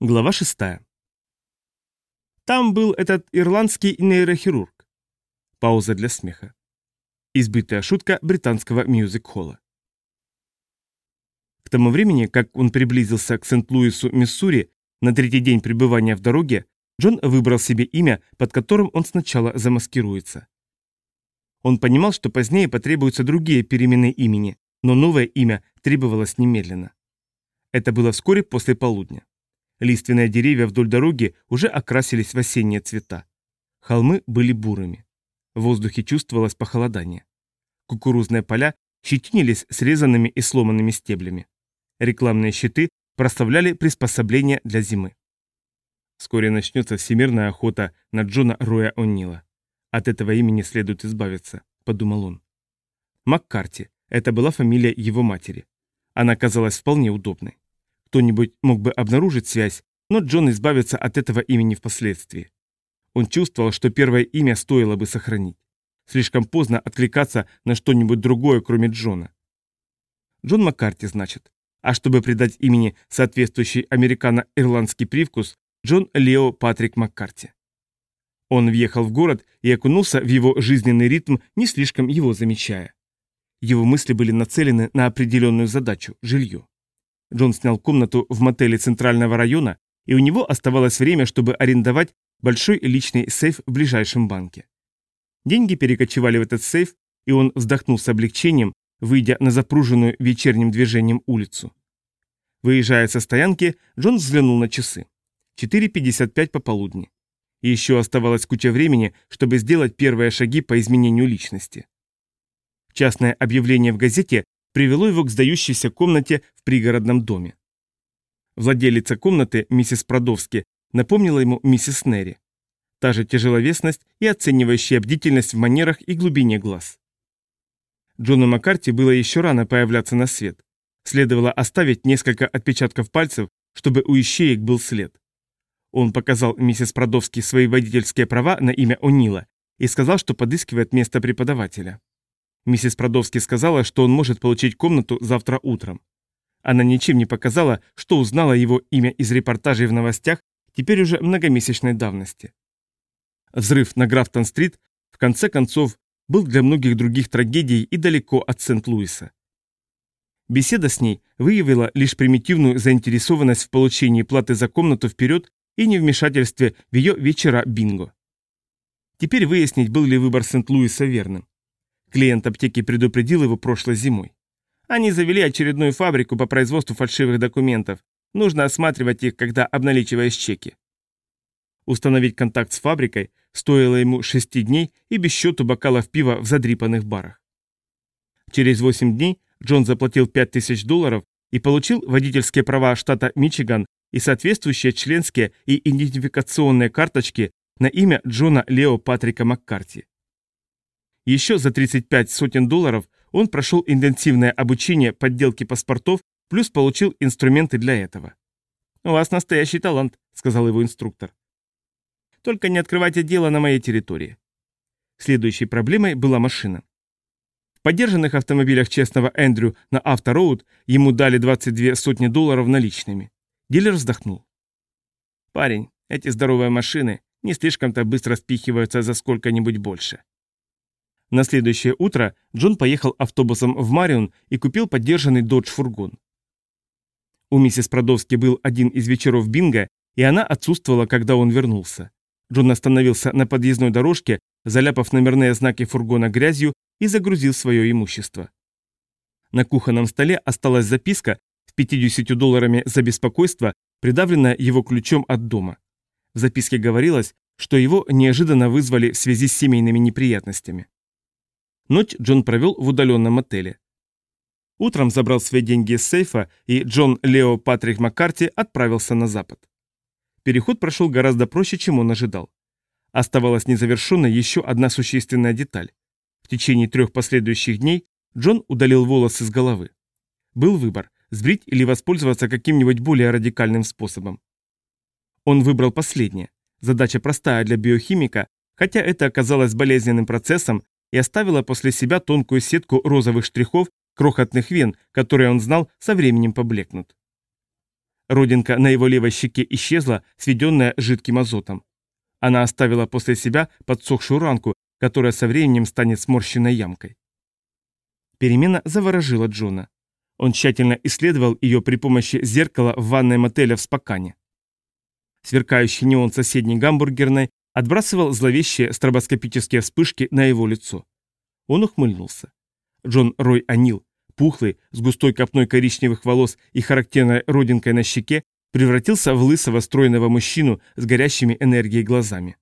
Глава 6. Там был этот ирландский нейрохирург. Пауза для смеха. Избитая шутка британского мюзик-холла. К тому времени, как он приблизился к Сент-Луису, Миссури, на третий день пребывания в дороге, Джон выбрал себе имя, под которым он сначала замаскируется. Он понимал, что позднее потребуются другие перемены имени, но новое имя требовалось немедленно. Это было вскоре после полудня. Лиственные деревья вдоль дороги уже окрасились в осенние цвета. Холмы были бурыми. В воздухе чувствовалось похолодание. Кукурузные поля щетинились срезанными и сломанными стеблями. Рекламные щиты проставляли приспособления для зимы. Вскоре начнется всемирная охота на Джона Роя О'Нила. От этого имени следует избавиться, подумал он. Маккарти – это была фамилия его матери. Она казалась вполне удобной. Кто-нибудь мог бы обнаружить связь, но Джон избавится от этого имени впоследствии. Он чувствовал, что первое имя стоило бы сохранить. Слишком поздно откликаться на что-нибудь другое, кроме Джона. Джон Маккарти, значит. А чтобы придать имени соответствующий американо-ирландский привкус, Джон Лео Патрик Маккарти. Он въехал в город и окунулся в его жизненный ритм, не слишком его замечая. Его мысли были нацелены на определенную задачу – жилье. Джон снял комнату в мотеле Центрального района, и у него оставалось время, чтобы арендовать большой личный сейф в ближайшем банке. Деньги перекочевали в этот сейф, и он вздохнул с облегчением, выйдя на запруженную вечерним движением улицу. Выезжая со стоянки, Джон взглянул на часы. 4.55 пополудни. И еще оставалось куча времени, чтобы сделать первые шаги по изменению личности. Частное объявление в газете привело его к сдающейся комнате пригородном доме. Владелица комнаты, миссис Продовски, напомнила ему миссис Нерри. Та же тяжеловесность и оценивающая бдительность в манерах и глубине глаз. Джону Маккарти было еще рано появляться на свет. Следовало оставить несколько отпечатков пальцев, чтобы у ищеек был след. Он показал миссис Продовски свои водительские права на имя О'Нила и сказал, что подыскивает место преподавателя. Миссис Продовски сказала, что он может получить комнату завтра утром. Она ничем не показала, что узнала его имя из репортажей в новостях, теперь уже многомесячной давности. Взрыв на Графтон-стрит, в конце концов, был для многих других трагедией и далеко от Сент-Луиса. Беседа с ней выявила лишь примитивную заинтересованность в получении платы за комнату вперед и невмешательстве в ее вечера бинго. Теперь выяснить, был ли выбор Сент-Луиса верным. Клиент аптеки предупредил его прошлой зимой. Они завели очередную фабрику по производству фальшивых документов. Нужно осматривать их, когда обналичиваешь чеки. Установить контакт с фабрикой стоило ему шести дней и без счету бокалов пива в задрипанных барах. Через восемь дней Джон заплатил 5000 долларов и получил водительские права штата Мичиган и соответствующие членские и идентификационные карточки на имя Джона Лео Патрика Маккарти. Еще за 35 сотен долларов он прошел интенсивное обучение подделки паспортов, плюс получил инструменты для этого. «У вас настоящий талант», — сказал его инструктор. «Только не открывайте дело на моей территории». Следующей проблемой была машина. В поддержанных автомобилях честного Эндрю на Автороуд ему дали 22 сотни долларов наличными. Дилер вздохнул. «Парень, эти здоровые машины не слишком-то быстро спихиваются за сколько-нибудь больше». На следующее утро Джон поехал автобусом в Марион и купил поддержанный додж-фургон. У миссис Продовски был один из вечеров бинго, и она отсутствовала, когда он вернулся. Джон остановился на подъездной дорожке, заляпав номерные знаки фургона грязью и загрузил свое имущество. На кухонном столе осталась записка с 50 долларами за беспокойство, придавленная его ключом от дома. В записке говорилось, что его неожиданно вызвали в связи с семейными неприятностями. Ночь Джон провел в удаленном отеле. Утром забрал свои деньги из сейфа, и Джон Лео Патрик Маккарти отправился на запад. Переход прошел гораздо проще, чем он ожидал. Оставалась незавершенной еще одна существенная деталь. В течение трех последующих дней Джон удалил волосы с головы. Был выбор – сбрить или воспользоваться каким-нибудь более радикальным способом. Он выбрал последнее. Задача простая для биохимика, хотя это оказалось болезненным процессом, и оставила после себя тонкую сетку розовых штрихов, крохотных вен, которые он знал со временем поблекнут. Родинка на его левой щеке исчезла, сведенная жидким азотом. Она оставила после себя подсохшую ранку, которая со временем станет сморщенной ямкой. Перемена заворожила Джона. Он тщательно исследовал ее при помощи зеркала в ванной мотеля в Спокане. Сверкающий неон соседней гамбургерной отбрасывал зловещие стробоскопические вспышки на его лицо. Он ухмыльнулся. Джон Рой Анил, пухлый, с густой копной коричневых волос и характерной родинкой на щеке, превратился в лысого стройного мужчину с горящими энергией глазами.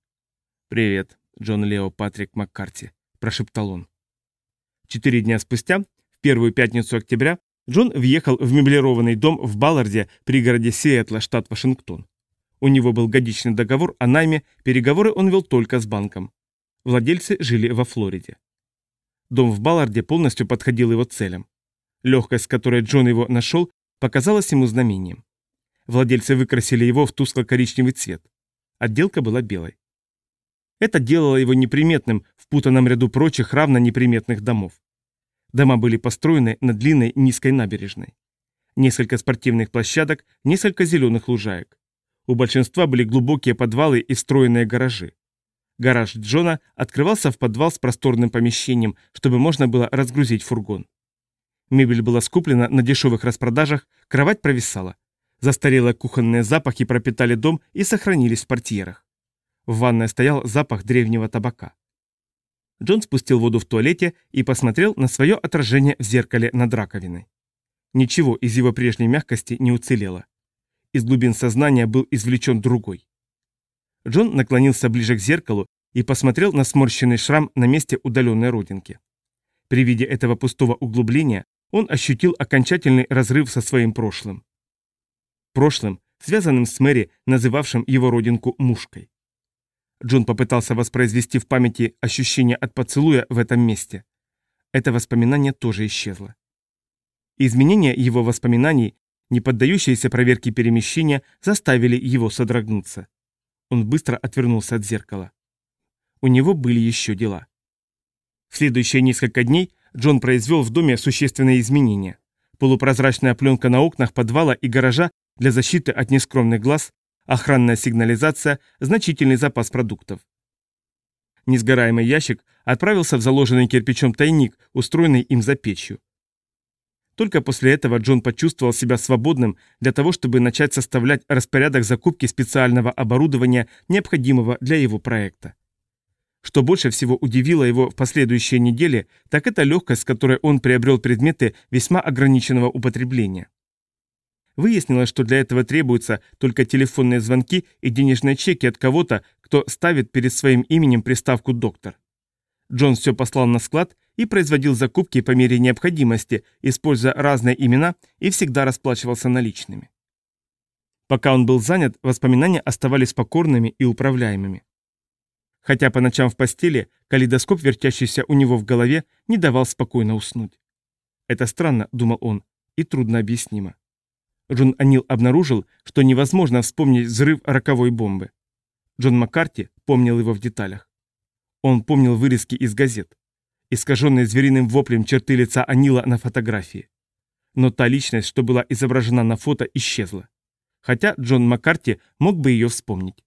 «Привет, Джон Лео Патрик Маккарти», – прошептал он. Четыре дня спустя, в первую пятницу октября, Джон въехал в меблированный дом в Балларде, пригороде Сиэтла, штат Вашингтон. У него был годичный договор о найме, переговоры он вел только с банком. Владельцы жили во Флориде. Дом в Балларде полностью подходил его целям. Легкость, с которой Джон его нашел, показалась ему знамением. Владельцы выкрасили его в тускло-коричневый цвет. Отделка была белой. Это делало его неприметным в путанном ряду прочих равно неприметных домов. Дома были построены на длинной низкой набережной. Несколько спортивных площадок, несколько зеленых лужаек. У большинства были глубокие подвалы и встроенные гаражи. Гараж Джона открывался в подвал с просторным помещением, чтобы можно было разгрузить фургон. Мебель была скуплена на дешевых распродажах, кровать провисала. Застарелые кухонные запахи пропитали дом и сохранились в портьерах. В ванной стоял запах древнего табака. Джон спустил воду в туалете и посмотрел на свое отражение в зеркале над раковиной. Ничего из его прежней мягкости не уцелело. Из глубин сознания был извлечен другой. Джон наклонился ближе к зеркалу и посмотрел на сморщенный шрам на месте удаленной родинки. При виде этого пустого углубления он ощутил окончательный разрыв со своим прошлым. Прошлым, связанным с Мэри, называвшим его родинку мушкой. Джон попытался воспроизвести в памяти ощущение от поцелуя в этом месте. Это воспоминание тоже исчезло. Изменения его воспоминаний, не поддающиеся проверке перемещения, заставили его содрогнуться. Он быстро отвернулся от зеркала. У него были еще дела. В следующие несколько дней Джон произвел в доме существенные изменения. Полупрозрачная пленка на окнах подвала и гаража для защиты от нескромных глаз охранная сигнализация, значительный запас продуктов. Несгораемый ящик отправился в заложенный кирпичом тайник, устроенный им за печью. Только после этого Джон почувствовал себя свободным для того, чтобы начать составлять распорядок закупки специального оборудования, необходимого для его проекта. Что больше всего удивило его в последующие недели, так это легкость, с которой он приобрел предметы весьма ограниченного употребления. Выяснилось, что для этого требуются только телефонные звонки и денежные чеки от кого-то, кто ставит перед своим именем приставку «доктор». Джон все послал на склад и производил закупки по мере необходимости, используя разные имена и всегда расплачивался наличными. Пока он был занят, воспоминания оставались покорными и управляемыми. Хотя по ночам в постели калейдоскоп, вертящийся у него в голове, не давал спокойно уснуть. Это странно, думал он, и трудно объяснимо. Джон Анил обнаружил, что невозможно вспомнить взрыв роковой бомбы. Джон Маккарти помнил его в деталях. Он помнил вырезки из газет, искаженные звериным воплем черты лица Анила на фотографии. Но та личность, что была изображена на фото, исчезла. Хотя Джон Маккарти мог бы ее вспомнить.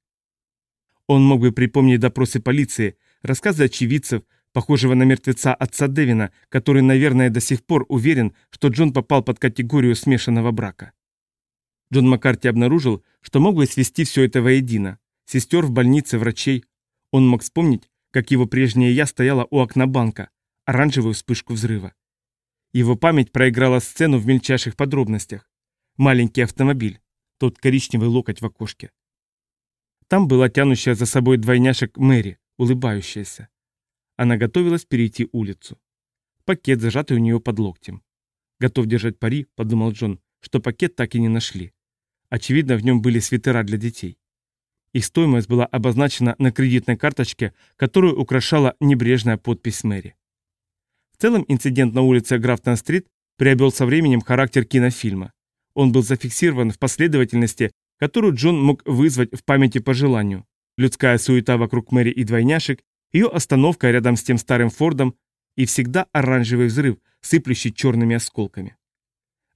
Он мог бы припомнить допросы полиции, рассказы очевидцев, похожего на мертвеца отца Девина, который, наверное, до сих пор уверен, что Джон попал под категорию смешанного брака. Джон Маккарти обнаружил, что мог бы свести все это воедино. Сестер в больнице, врачей. Он мог вспомнить, как его прежнее «я» стояла у окна банка, оранжевую вспышку взрыва. Его память проиграла сцену в мельчайших подробностях. Маленький автомобиль, тот коричневый локоть в окошке. Там была тянущая за собой двойняшек Мэри, улыбающаяся. Она готовилась перейти улицу. Пакет, зажатый у нее под локтем. Готов держать пари, подумал Джон, что пакет так и не нашли. Очевидно, в нем были свитера для детей. Их стоимость была обозначена на кредитной карточке, которую украшала небрежная подпись Мэри. В целом инцидент на улице Графтон-стрит приобрел со временем характер кинофильма. Он был зафиксирован в последовательности, которую Джон мог вызвать в памяти по желанию. Людская суета вокруг Мэри и двойняшек, ее остановка рядом с тем старым Фордом и всегда оранжевый взрыв, сыплющий черными осколками.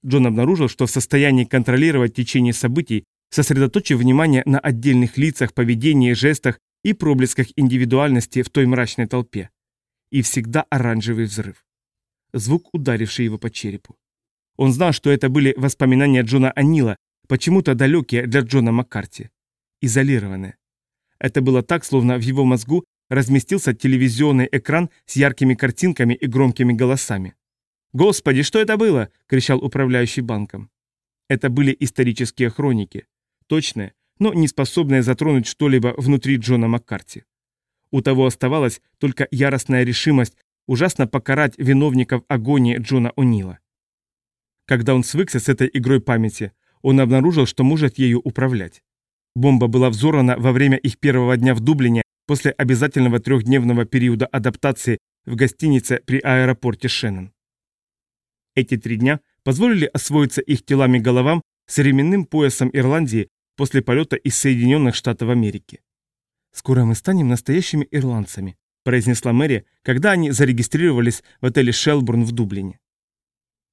Джон обнаружил, что в состоянии контролировать течение событий, сосредоточив внимание на отдельных лицах, поведении, жестах и проблесках индивидуальности в той мрачной толпе. И всегда оранжевый взрыв. Звук, ударивший его по черепу. Он знал, что это были воспоминания Джона Анила, почему-то далекие для Джона Маккарти. Изолированные. Это было так, словно в его мозгу разместился телевизионный экран с яркими картинками и громкими голосами. «Господи, что это было?» – кричал управляющий банком. Это были исторические хроники. Точные, но не способные затронуть что-либо внутри Джона Маккарти. У того оставалась только яростная решимость ужасно покарать виновников агонии Джона О'Нила. Когда он свыкся с этой игрой памяти, он обнаружил, что может ею управлять. Бомба была взорвана во время их первого дня в Дублине после обязательного трехдневного периода адаптации в гостинице при аэропорте Шеннон. Эти три дня позволили освоиться их телами головам с ременным поясом Ирландии после полета из Соединенных Штатов Америки. «Скоро мы станем настоящими ирландцами», произнесла Мэри, когда они зарегистрировались в отеле «Шелбурн» в Дублине.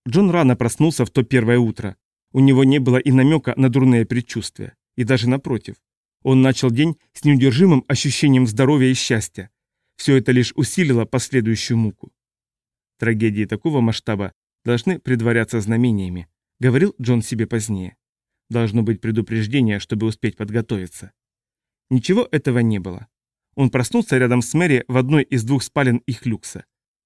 Джон рано проснулся в то первое утро. У него не было и намека на дурные предчувствия. И даже напротив. Он начал день с неудержимым ощущением здоровья и счастья. Все это лишь усилило последующую муку. Трагедии такого масштаба должны предваряться знамениями, говорил Джон себе позднее. Должно быть предупреждение, чтобы успеть подготовиться. Ничего этого не было. Он проснулся рядом с Мэри в одной из двух спален их люкса.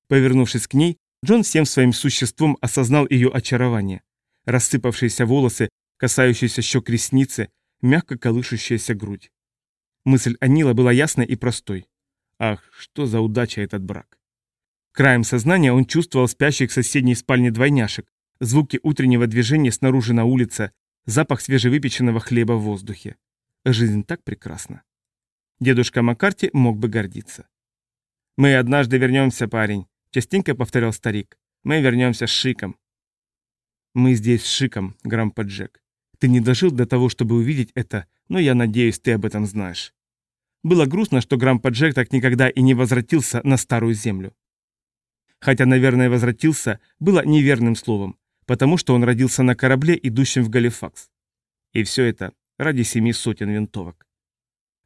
Повернувшись к ней, Джон всем своим существом осознал ее очарование. Рассыпавшиеся волосы, касающиеся щек ресницы, мягко колышущаяся грудь. Мысль Анила была ясной и простой. Ах, что за удача этот брак. Краем сознания он чувствовал спящих в соседней спальне двойняшек, звуки утреннего движения снаружи на улице, запах свежевыпеченного хлеба в воздухе. Жизнь так прекрасна. Дедушка Маккарти мог бы гордиться. «Мы однажды вернемся, парень», — частенько повторял старик. «Мы вернемся с Шиком». «Мы здесь с Шиком, Грампа Джек. Ты не дожил до того, чтобы увидеть это, но я надеюсь, ты об этом знаешь». Было грустно, что Грампа Джек так никогда и не возвратился на Старую Землю хотя, наверное, возвратился, было неверным словом, потому что он родился на корабле, идущем в Галифакс. И все это ради семи сотен винтовок.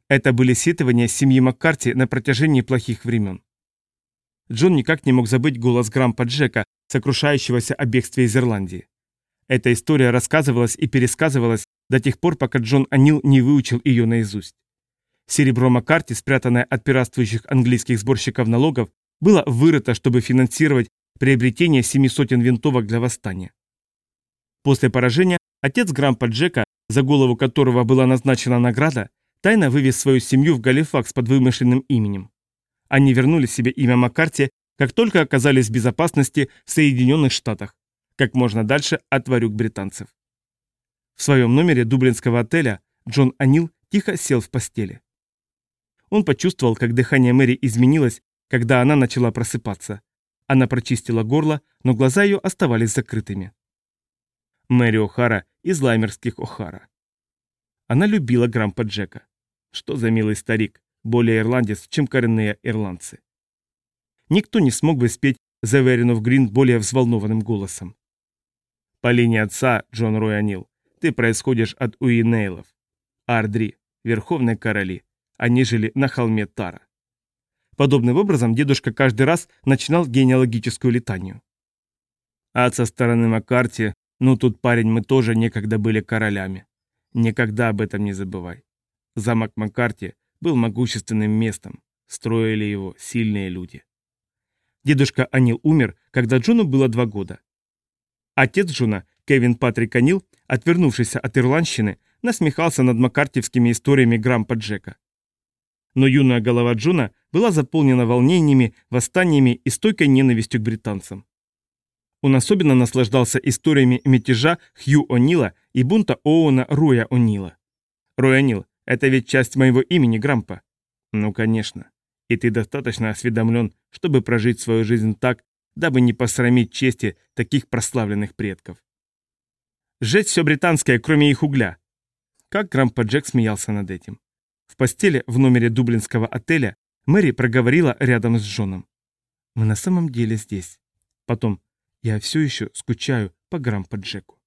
Это были сетования семьи Маккарти на протяжении плохих времен. Джон никак не мог забыть голос Грампа Джека, сокрушающегося о бегстве из Ирландии. Эта история рассказывалась и пересказывалась до тех пор, пока Джон Анил не выучил ее наизусть. Серебро Маккарти, спрятанное от пиратствующих английских сборщиков налогов, было вырыто, чтобы финансировать приобретение семи сотен винтовок для восстания. После поражения отец Грампа Джека, за голову которого была назначена награда, тайно вывез свою семью в Галифакс под вымышленным именем. Они вернули себе имя Маккарти, как только оказались в безопасности в Соединенных Штатах, как можно дальше от варюк британцев. В своем номере дублинского отеля Джон Анил тихо сел в постели. Он почувствовал, как дыхание Мэри изменилось когда она начала просыпаться. Она прочистила горло, но глаза ее оставались закрытыми. Мэри О'Хара из лаймерских О'Хара. Она любила Грампа Джека. Что за милый старик, более ирландец, чем коренные ирландцы. Никто не смог бы спеть The of Green более взволнованным голосом. По линии отца, Джон Рой ты происходишь от Уинейлов. Ардри, верховные короли. Они жили на холме Тара. Подобным образом дедушка каждый раз начинал генеалогическую летанию. А со стороны Маккарти, ну тут, парень, мы тоже некогда были королями. Никогда об этом не забывай. Замок Маккарти был могущественным местом, строили его сильные люди. Дедушка Анил умер, когда Джону было два года. Отец Джона, Кевин Патрик Анил, отвернувшийся от ирландщины, насмехался над маккартиевскими историями Грампа Джека. Но юная голова Джона была заполнена волнениями, восстаниями и стойкой ненавистью к британцам. Он особенно наслаждался историями мятежа Хью О'Нила и бунта Оуэна Роя О'Нила. Рой О'Нил, это ведь часть моего имени, Грампа. Ну, конечно. И ты достаточно осведомлен, чтобы прожить свою жизнь так, дабы не посрамить чести таких прославленных предков. Сжечь все британское, кроме их угля. Как Грампа Джек смеялся над этим. Постели в номере дублинского отеля Мэри проговорила рядом с Джоном. «Мы на самом деле здесь». Потом, Я все еще скучаю по Грампа Джеку.